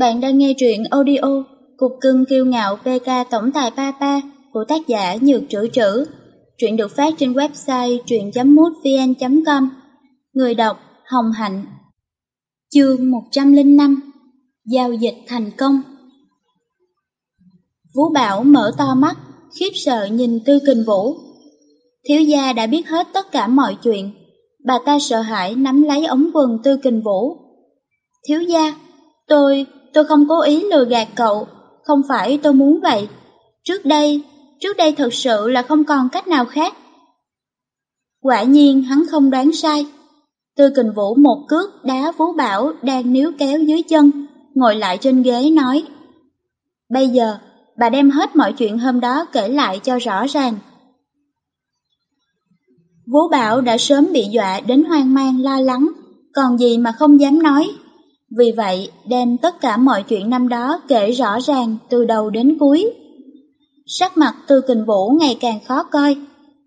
Bạn đang nghe truyện audio Cục cưng kiêu ngạo PK Tổng tài Papa của tác giả Nhược Trữ Trữ. Truyện được phát trên website truyện.mútvn.com Người đọc Hồng Hạnh Chương 105 Giao dịch thành công Vũ Bảo mở to mắt, khiếp sợ nhìn Tư Kình Vũ. Thiếu gia đã biết hết tất cả mọi chuyện. Bà ta sợ hãi nắm lấy ống quần Tư Kình Vũ. Thiếu gia, tôi, tôi không cố ý lừa gạt cậu, không phải tôi muốn vậy. Trước đây, trước đây thật sự là không còn cách nào khác. Quả nhiên hắn không đoán sai. Tư kình vũ một cước đá vú Bảo đang níu kéo dưới chân, ngồi lại trên ghế nói. Bây giờ, bà đem hết mọi chuyện hôm đó kể lại cho rõ ràng. Vũ Bảo đã sớm bị dọa đến hoang mang lo lắng, còn gì mà không dám nói. Vì vậy, đem tất cả mọi chuyện năm đó kể rõ ràng từ đầu đến cuối. Sắc mặt Tư Kình Vũ ngày càng khó coi,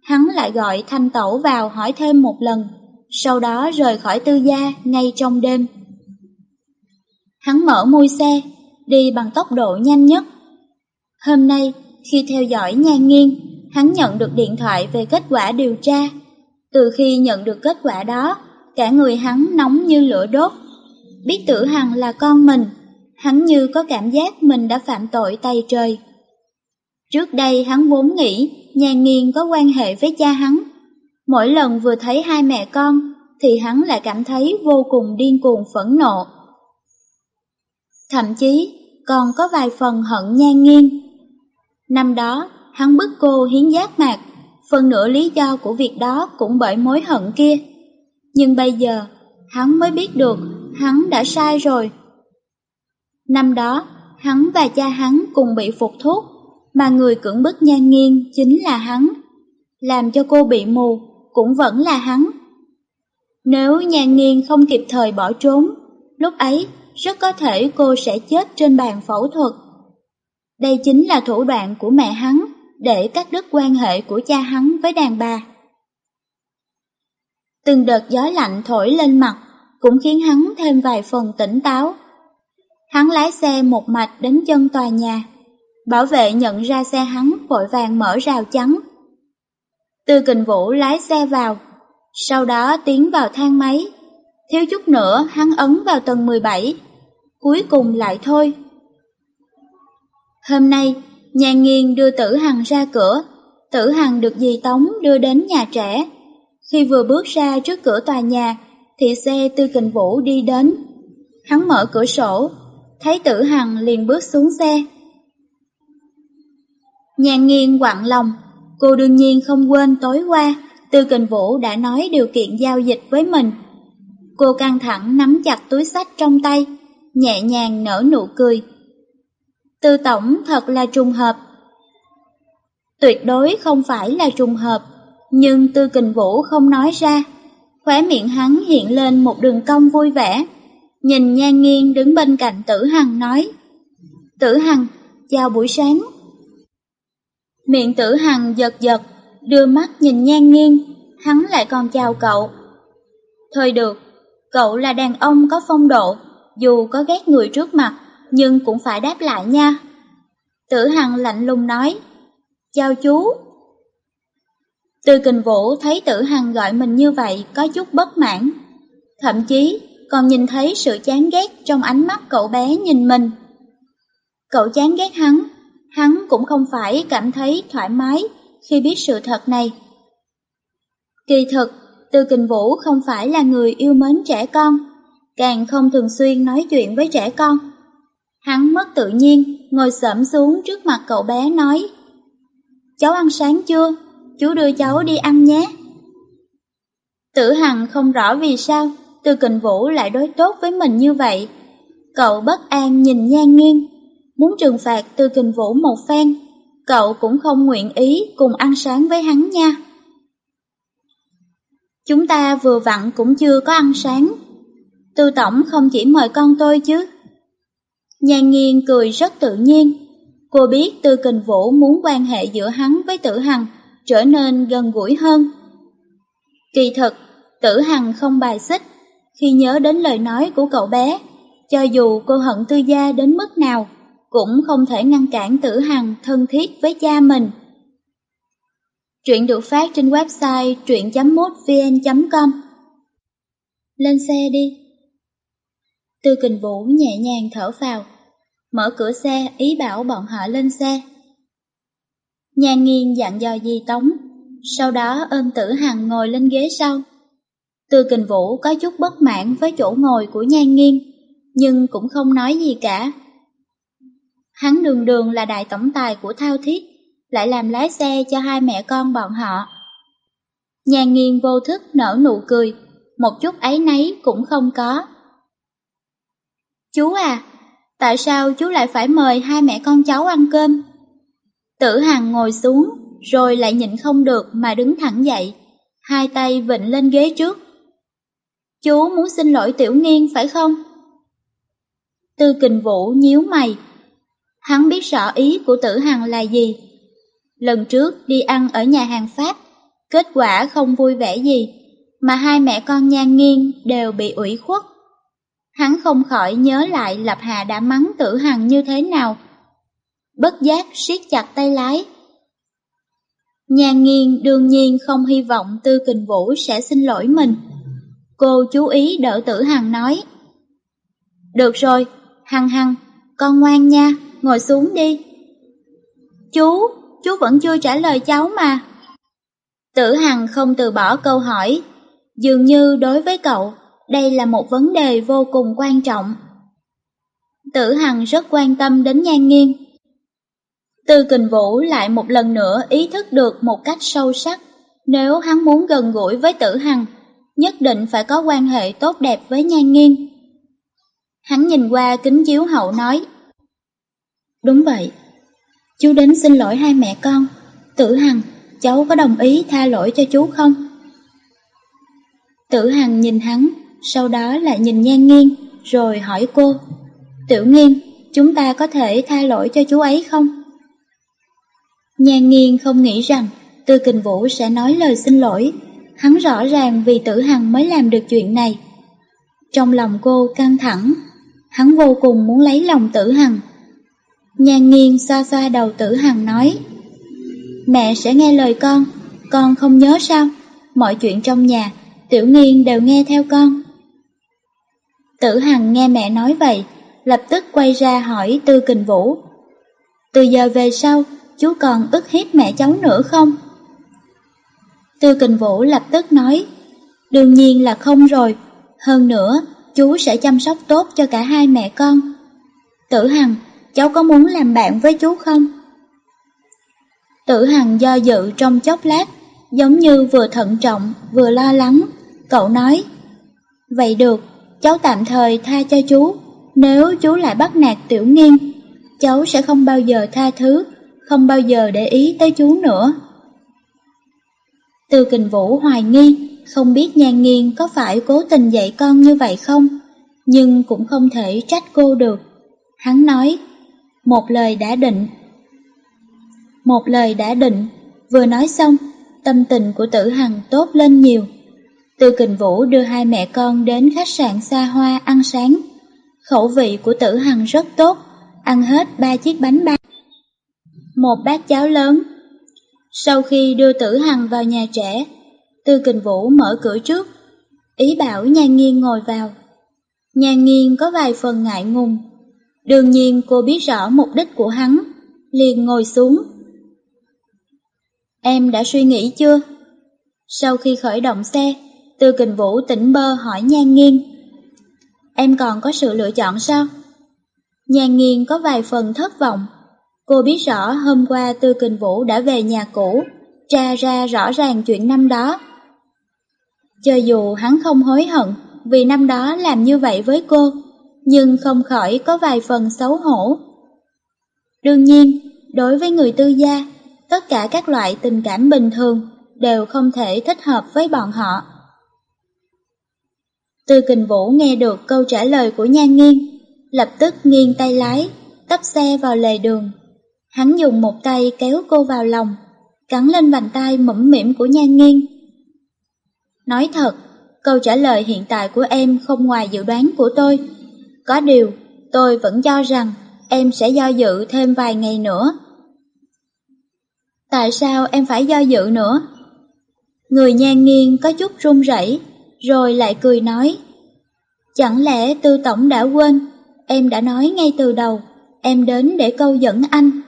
hắn lại gọi Thanh Tẩu vào hỏi thêm một lần, sau đó rời khỏi tư gia ngay trong đêm. Hắn mở mui xe, đi bằng tốc độ nhanh nhất. Hôm nay, khi theo dõi nhan nghiêng, hắn nhận được điện thoại về kết quả điều tra. Từ khi nhận được kết quả đó, cả người hắn nóng như lửa đốt. Biết tử hằng là con mình, hắn như có cảm giác mình đã phạm tội tay trời. Trước đây hắn vốn nghĩ nhà nghiền có quan hệ với cha hắn. Mỗi lần vừa thấy hai mẹ con thì hắn lại cảm thấy vô cùng điên cuồng phẫn nộ. Thậm chí còn có vài phần hận nhan nghiêng. Năm đó, hắn bức cô hiến giác mạc, phần nửa lý do của việc đó cũng bởi mối hận kia. Nhưng bây giờ, hắn mới biết được hắn đã sai rồi. Năm đó, hắn và cha hắn cùng bị phục thuốc, mà người cưỡng bức nhan nghiêng chính là hắn. Làm cho cô bị mù, cũng vẫn là hắn. Nếu nhan nghiêng không kịp thời bỏ trốn, lúc ấy rất có thể cô sẽ chết trên bàn phẫu thuật. Đây chính là thủ đoạn của mẹ hắn để cắt đứt quan hệ của cha hắn với đàn bà. Từng đợt gió lạnh thổi lên mặt, cũng khiến hắn thêm vài phần tỉnh táo. Hắn lái xe một mạch đến chân tòa nhà. Bảo vệ nhận ra xe hắn vội vàng mở rào chắn. Tư kình vũ lái xe vào, sau đó tiến vào thang máy. Thiếu chút nữa hắn ấn vào tầng 17, cuối cùng lại thôi. Hôm nay, nhà nghiên đưa tử hằng ra cửa, tử hằng được dì Tống đưa đến nhà trẻ. Khi vừa bước ra trước cửa tòa nhà, thì xe tư kình vũ đi đến. Hắn mở cửa sổ, thấy tử hằng liền bước xuống xe. Nhàn nghiêng quặn lòng, cô đương nhiên không quên tối qua, tư kình vũ đã nói điều kiện giao dịch với mình. Cô căng thẳng nắm chặt túi sách trong tay, nhẹ nhàng nở nụ cười. Tư tổng thật là trùng hợp. Tuyệt đối không phải là trùng hợp, nhưng tư kình vũ không nói ra. Khóe miệng hắn hiện lên một đường cong vui vẻ, nhìn nhan nghiêng đứng bên cạnh tử hằng nói. Tử hằng, chào buổi sáng. Miệng tử hằng giật giật, đưa mắt nhìn nhan nghiêng, hắn lại còn chào cậu. Thôi được, cậu là đàn ông có phong độ, dù có ghét người trước mặt, nhưng cũng phải đáp lại nha. Tử hằng lạnh lùng nói, chào chú. Từ kình vũ thấy tử hằng gọi mình như vậy có chút bất mãn. Thậm chí còn nhìn thấy sự chán ghét trong ánh mắt cậu bé nhìn mình. Cậu chán ghét hắn, hắn cũng không phải cảm thấy thoải mái khi biết sự thật này. Kỳ thực, Từ Kình Vũ không phải là người yêu mến trẻ con, càng không thường xuyên nói chuyện với trẻ con. Hắn mất tự nhiên, ngồi xổm xuống trước mặt cậu bé nói Cháu ăn sáng chưa? Chú đưa cháu đi ăn nhé. Tử Hằng không rõ vì sao Từ Kình Vũ lại đối tốt với mình như vậy. Cậu bất an nhìn nhan Nghiên, muốn trừng phạt Từ Kình Vũ một phen, cậu cũng không nguyện ý cùng ăn sáng với hắn nha. Chúng ta vừa vặn cũng chưa có ăn sáng. Tư Tổng không chỉ mời con tôi chứ. Nhan Nghiên cười rất tự nhiên. Cô biết Tư Kình Vũ muốn quan hệ giữa hắn với Tử Hằng trở nên gần gũi hơn. Kỳ thực, tử hằng không bài xích, khi nhớ đến lời nói của cậu bé, Cho dù cô hận tư gia đến mức nào, cũng không thể ngăn cản tử hằng thân thiết với cha mình. Truyện được phát trên website truyện.mốtvn.com Lên xe đi. Tư kình vũ nhẹ nhàng thở vào, mở cửa xe ý bảo bọn họ lên xe. Nhan Nghiên dặn dò dì Tống, sau đó ôm tử hằng ngồi lên ghế sau. Tư kình vũ có chút bất mãn với chỗ ngồi của nhan Nghiên, nhưng cũng không nói gì cả. Hắn đường đường là đại tổng tài của thao thiết, lại làm lái xe cho hai mẹ con bọn họ. Nhan Nghiên vô thức nở nụ cười, một chút ấy nấy cũng không có. Chú à, tại sao chú lại phải mời hai mẹ con cháu ăn cơm? Tử Hằng ngồi xuống, rồi lại nhịn không được mà đứng thẳng dậy, hai tay vịnh lên ghế trước. Chú muốn xin lỗi Tiểu Nghiên phải không? Tư kình vũ nhíu mày. Hắn biết rõ ý của tử hằng là gì. Lần trước đi ăn ở nhà hàng Pháp, kết quả không vui vẻ gì, mà hai mẹ con nhan Nghiên đều bị ủy khuất. Hắn không khỏi nhớ lại Lập Hà đã mắng tử hằng như thế nào. Bất giác siết chặt tay lái. nhàn nghiêng đương nhiên không hy vọng Tư Kình Vũ sẽ xin lỗi mình. Cô chú ý đỡ tử hằng nói. Được rồi, Hằng hằng, con ngoan nha, ngồi xuống đi. Chú, chú vẫn chưa trả lời cháu mà. Tử Hằng không từ bỏ câu hỏi, dường như đối với cậu, đây là một vấn đề vô cùng quan trọng. Tử Hằng rất quan tâm đến Nhan Nghiên. Tư Kình Vũ lại một lần nữa ý thức được một cách sâu sắc, nếu hắn muốn gần gũi với Tử Hằng, nhất định phải có quan hệ tốt đẹp với Nhan Nghiên. Hắn nhìn qua kính chiếu hậu nói. Đúng vậy, chú đến xin lỗi hai mẹ con. Tử Hằng, cháu có đồng ý tha lỗi cho chú không? Tử Hằng nhìn hắn, sau đó lại nhìn Nhan nghiêng rồi hỏi cô. Tiểu nghiêng chúng ta có thể tha lỗi cho chú ấy không? Nhan Nghiên không nghĩ rằng Tư Kình Vũ sẽ nói lời xin lỗi. Hắn rõ ràng vì Tử Hằng mới làm được chuyện này. Trong lòng cô căng thẳng, hắn vô cùng muốn lấy lòng tử hằng. Nhan nghiêng xoa xoa đầu tử hằng nói, Mẹ sẽ nghe lời con, con không nhớ sao, mọi chuyện trong nhà, tiểu nghiên đều nghe theo con. Tử hằng nghe mẹ nói vậy, lập tức quay ra hỏi Tư Kình Vũ. Từ giờ về sau, chú còn ức hiếp mẹ cháu nữa không? Tư Kình Vũ lập tức nói, đương nhiên là không rồi, hơn nữa chú sẽ chăm sóc tốt cho cả hai mẹ con. Tử Hằng, cháu có muốn làm bạn với chú không? Tử Hằng do dự trong chốc lát, giống như vừa thận trọng, vừa lo lắng. Cậu nói, vậy được, cháu tạm thời tha cho chú. Nếu chú lại bắt nạt tiểu nghiên, cháu sẽ không bao giờ tha thứ, không bao giờ để ý tới chú nữa. Từ kình vũ hoài nghi, không biết nhan nghiên có phải cố tình dạy con như vậy không, nhưng cũng không thể trách cô được. Hắn nói, một lời đã định. Một lời đã định, vừa nói xong, tâm tình của tử hằng tốt lên nhiều. Từ kình vũ đưa hai mẹ con đến khách sạn xa hoa ăn sáng. Khẩu vị của tử hằng rất tốt, ăn hết ba chiếc bánh bao. Một bát cháo lớn. Sau khi đưa tử hằng vào nhà trẻ, Tư Kình Vũ mở cửa trước, ý bảo Nhan Nghiên ngồi vào. Nhan Nghiên có vài phần ngại ngùng, đương nhiên cô biết rõ mục đích của hắn, liền ngồi xuống. Em đã suy nghĩ chưa? Sau khi khởi động xe, Tư Kình Vũ tỉnh bơ hỏi Nhan Nghiên. Em còn có sự lựa chọn sao? Nhan Nghiên có vài phần thất vọng. Cô biết rõ hôm qua Tư Kình Vũ đã về nhà cũ, tra ra rõ ràng chuyện năm đó. Cho dù hắn không hối hận vì năm đó làm như vậy với cô, nhưng không khỏi có vài phần xấu hổ. Đương nhiên, đối với người tư gia, tất cả các loại tình cảm bình thường đều không thể thích hợp với bọn họ. Tư kình vũ nghe được câu trả lời của Nhan Nghiên, lập tức nghiêng tay lái, tấp xe vào lề đường. Hắn dùng một tay kéo cô vào lòng, cắn lên bàn tay mẫm mỉm của Nhan Nghiên, Nói thật, câu trả lời hiện tại của em không ngoài dự đoán của tôi. Có điều, tôi vẫn cho rằng em sẽ do dự thêm vài ngày nữa. Tại sao em phải do dự nữa? Người nhan nghiêng có chút run rẩy, rồi lại cười nói. Chẳng lẽ tư tổng đã quên, em đã nói ngay từ đầu, em đến để câu dẫn anh.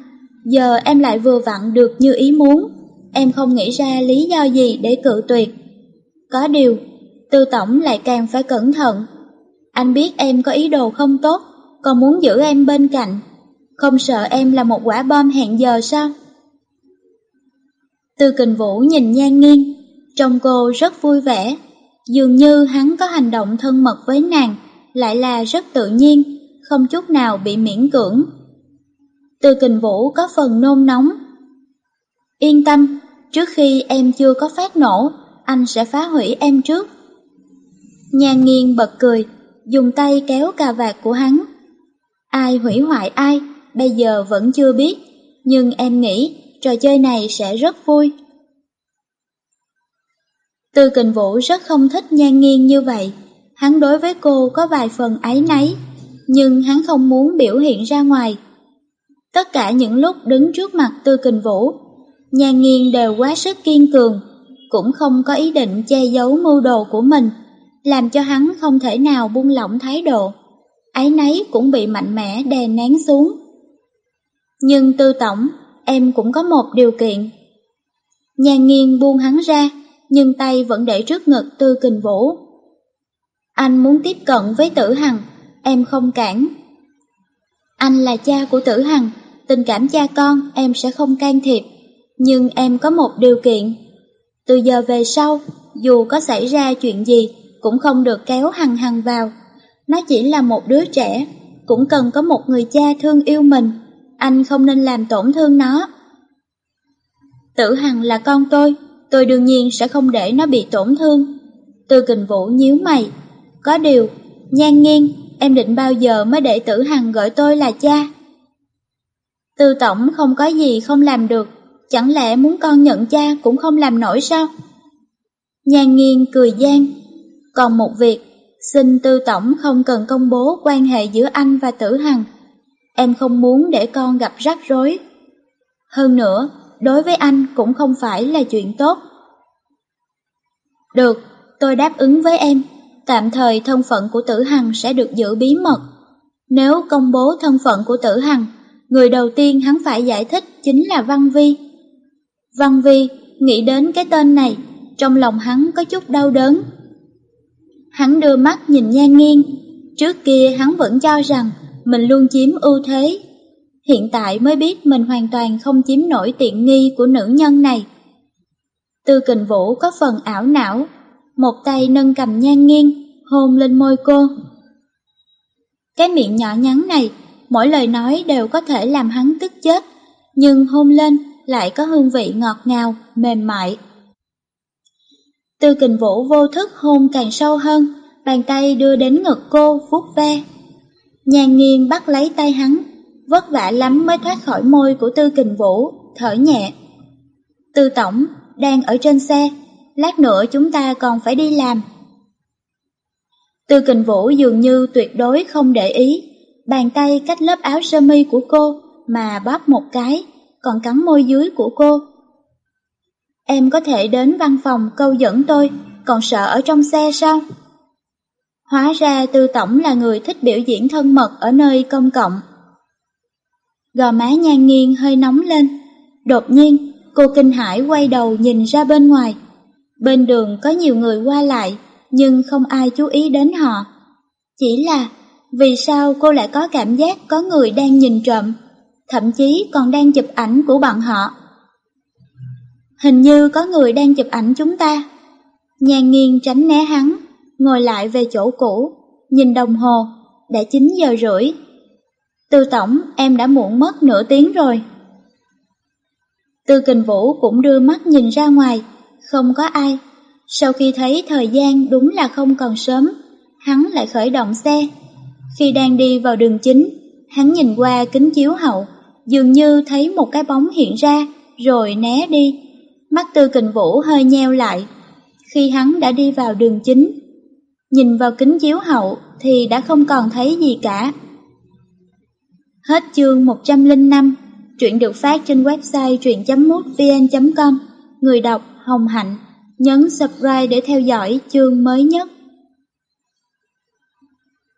Giờ em lại vừa vặn được như ý muốn, em không nghĩ ra lý do gì để cự tuyệt. Có điều, tư tổng lại càng phải cẩn thận. Anh biết em có ý đồ không tốt, còn muốn giữ em bên cạnh. Không sợ em là một quả bom hẹn giờ sao? Tư kình vũ nhìn nhan nghiêng, trông cô rất vui vẻ. Dường như hắn có hành động thân mật với nàng, lại là rất tự nhiên, không chút nào bị miễn cưỡng. Từ kình vũ có phần nôn nóng. Yên tâm, trước khi em chưa có phát nổ, anh sẽ phá hủy em trước. Nhan nghiêng bật cười, dùng tay kéo cà vạt của hắn. Ai hủy hoại ai, bây giờ vẫn chưa biết, nhưng em nghĩ trò chơi này sẽ rất vui. Tư kình vũ rất không thích nhan nghiêng như vậy, hắn đối với cô có vài phần áy náy, nhưng hắn không muốn biểu hiện ra ngoài. Tất cả những lúc đứng trước mặt tư kình vũ, nhà nghiêng đều quá sức kiên cường, cũng không có ý định che giấu mưu đồ của mình, làm cho hắn không thể nào buông lỏng thái độ. Ái nấy cũng bị mạnh mẽ đè nén xuống. Nhưng tư tổng, em cũng có một điều kiện. Nhà nghiêng buông hắn ra, nhưng tay vẫn để trước ngực tư kình vũ. Anh muốn tiếp cận với tử hằng, em không cản. Anh là cha của tử hằng, tình cảm cha con em sẽ không can thiệp, nhưng em có một điều kiện. Từ giờ về sau, dù có xảy ra chuyện gì, cũng không được kéo hằng hằng vào. Nó chỉ là một đứa trẻ, cũng cần có một người cha thương yêu mình. Anh không nên làm tổn thương nó. Tử Hằng là con tôi, tôi đương nhiên sẽ không để nó bị tổn thương. Từ kình vũ nhíu mày. Có điều, nhan nghiêng, em định bao giờ mới để tử hằng gọi tôi là cha? Tư tổng không có gì không làm được, chẳng lẽ muốn con nhận cha cũng không làm nổi sao? Nhan nghiêng cười gian. Còn một việc, xin tư tổng không cần công bố quan hệ giữa anh và tử hằng. Em không muốn để con gặp rắc rối. Hơn nữa, đối với anh cũng không phải là chuyện tốt. Được, tôi đáp ứng với em, tạm thời thân phận của tử hằng sẽ được giữ bí mật. Nếu công bố thân phận của tử hằng, người đầu tiên hắn phải giải thích chính là Văn Vi. Văn Vi nghĩ đến cái tên này, trong lòng hắn có chút đau đớn. Hắn đưa mắt nhìn nhan nghiêng, trước kia hắn vẫn cho rằng mình luôn chiếm ưu thế. Hiện tại mới biết mình hoàn toàn không chiếm nổi tiện nghi của nữ nhân này. Tư kình vũ có phần ảo não, một tay nâng cầm nhan nghiêng, hôn lên môi cô. Cái miệng nhỏ nhắn này, mỗi lời nói đều có thể làm hắn tức chết, nhưng hôn lên lại có hương vị ngọt ngào, mềm mại. Tư kình vũ vô thức hôn càng sâu hơn, bàn tay đưa đến ngực cô vuốt ve. Nhàn nghiêng bắt lấy tay hắn, vất vả lắm mới thoát khỏi môi của tư kình vũ, thở nhẹ. Tư tổng, đang ở trên xe, lát nữa chúng ta còn phải đi làm. Tư kình vũ dường như tuyệt đối không để ý, bàn tay cách lớp áo sơ mi của cô mà bóp một cái, còn cắn môi dưới của cô. Em có thể đến văn phòng câu dẫn tôi, còn sợ ở trong xe sao? Hóa ra Tư Tổng là người thích biểu diễn thân mật ở nơi công cộng. Gò má nhan nghiêng hơi nóng lên, đột nhiên cô kinh hãi quay đầu nhìn ra bên ngoài. Bên đường có nhiều người qua lại, nhưng không ai chú ý đến họ. Chỉ là, vì sao cô lại có cảm giác có người đang nhìn trộm, thậm chí còn đang chụp ảnh của bọn họ. Hình như có người đang chụp ảnh chúng ta. Nhàn nghiêng tránh né hắn, ngồi lại về chỗ cũ, nhìn đồng hồ, đã 9 giờ rưỡi. Tư tổng, em đã muộn mất nửa tiếng rồi. Tư kình vũ cũng đưa mắt nhìn ra ngoài, không có ai. Sau khi thấy thời gian đúng là không còn sớm, hắn lại khởi động xe. Khi đang đi vào đường chính, hắn nhìn qua kính chiếu hậu, dường như thấy một cái bóng hiện ra, rồi né đi. Mắt tư kình vũ hơi nheo lại. Khi hắn đã đi vào đường chính, nhìn vào kính chiếu hậu thì đã không còn thấy gì cả. Hết chương 105, truyện được phát trên website truyện.mútvn.com. Người đọc Hồng Hạnh, nhấn subscribe để theo dõi chương mới nhất.